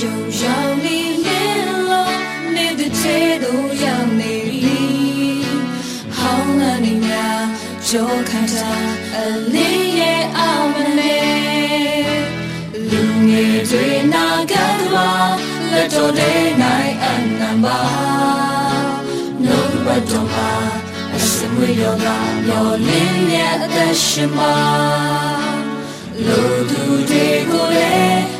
ယုံရောက်နေလင်းလို့နေတဲ့ချေတို့ရောက်နေပြီဟောင်းနေများကြောခံတာအလင်းရဲ့အောင်မလေးလူငယ်တွေနာကသွားလက်တော်တဲ့နိုင်အနံပါနှုတ်ဘတ်တော်မှာအစမွေရောကမျောလင်းရဲ့အသက်ရှင်ပါလူသူတွေကိုလည်းကူ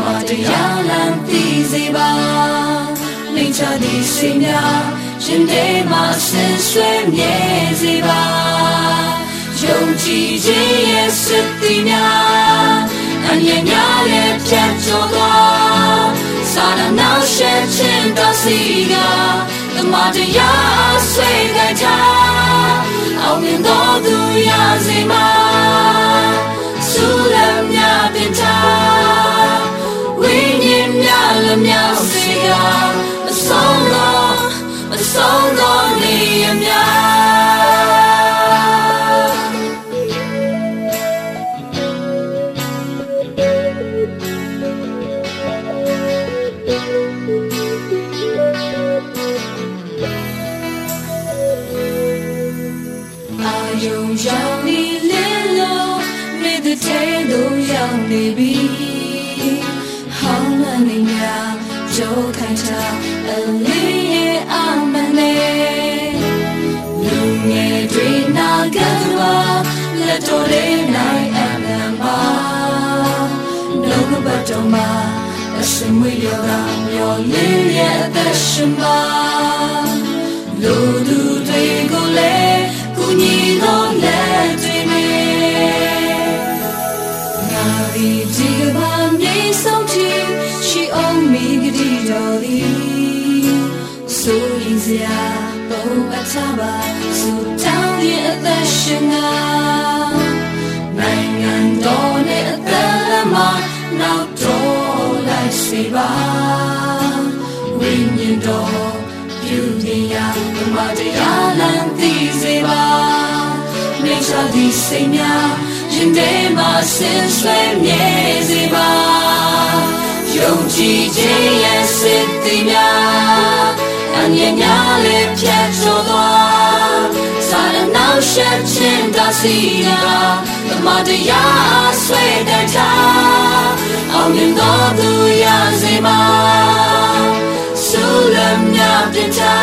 မ္မတရားလမ်းသိစေပါလိမ့်ချသည့်စိတ်များရှင်ထဲမှာဆင်ဆွေမြဲစေပါယုံကြည်ခြင်းရဲ့စစ်တီများအမြင်များရဲ့ဖြတ်ကျော်သွားစာရနောက်ရှင်းခြင်းတော်စီကဓမ္မတရား ယုံရောက်နေလေလို့မြေတဲ့တဲလို့ရောက်နေပြီဟောင်းမနေများကြိုးခိုင်တာအလေးရဲ့အမနဲ့လူငယ်တွေနာကသွားလက်တော်လေးနိုင်အနံပါနှုတ်ကပတ်တော်မှာအစမွေရောကမျောလင်းရဲ့အသက်ရှင်ပါလူသူတွေ ဆိုရင်စရာပုံအချပါစူတောင်းရဲ့အသက်ရှင်ငါနိုင်ငံတော်နဲ့အသက်လက်မှာနောက်တော်လိုက်စေပါဝိညာဉ်တော်ပြုပြင်ရာဓမ္မတရားလမ်းသိစေပါနေချာဒီစိတ်များရင်ထဲမှာဆင်ဆွေမြဲစေပါယုံကြည်ခြင်းရဲ့စစ်တီများ အမြင်များလေးဖြတ်ကျော်သွားစာရနောက်ရှက်ခြင်းတစီရာဓမ္မတရားဆွေတတ်တာအောင်မြင်တော်သူရစေပါဆူလမြပြတာ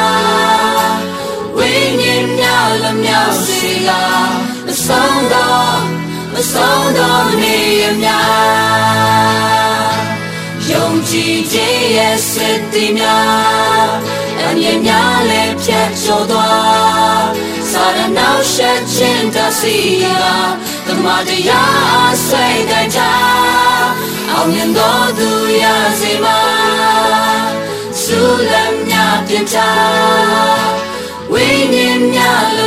ဝိညာဉ်များလမြစေကမဆုံးတော့မဆုံးတော့နေရများယုံ ကြည်ခြင်းရဲ့စစ်တီများအမြင်များလည်းဖြတ်ကျော်သွားစာရနောက်ရှက်ခြင်းတစီကဓမ္မတရားဆွေကြတာအောင်မြင်တော်သူရစေမှာဆူလမြပြတာဝိညာဉ်များလည်းမြောက်စေကမဆုံးတော့မဆုံးတော့နေရများ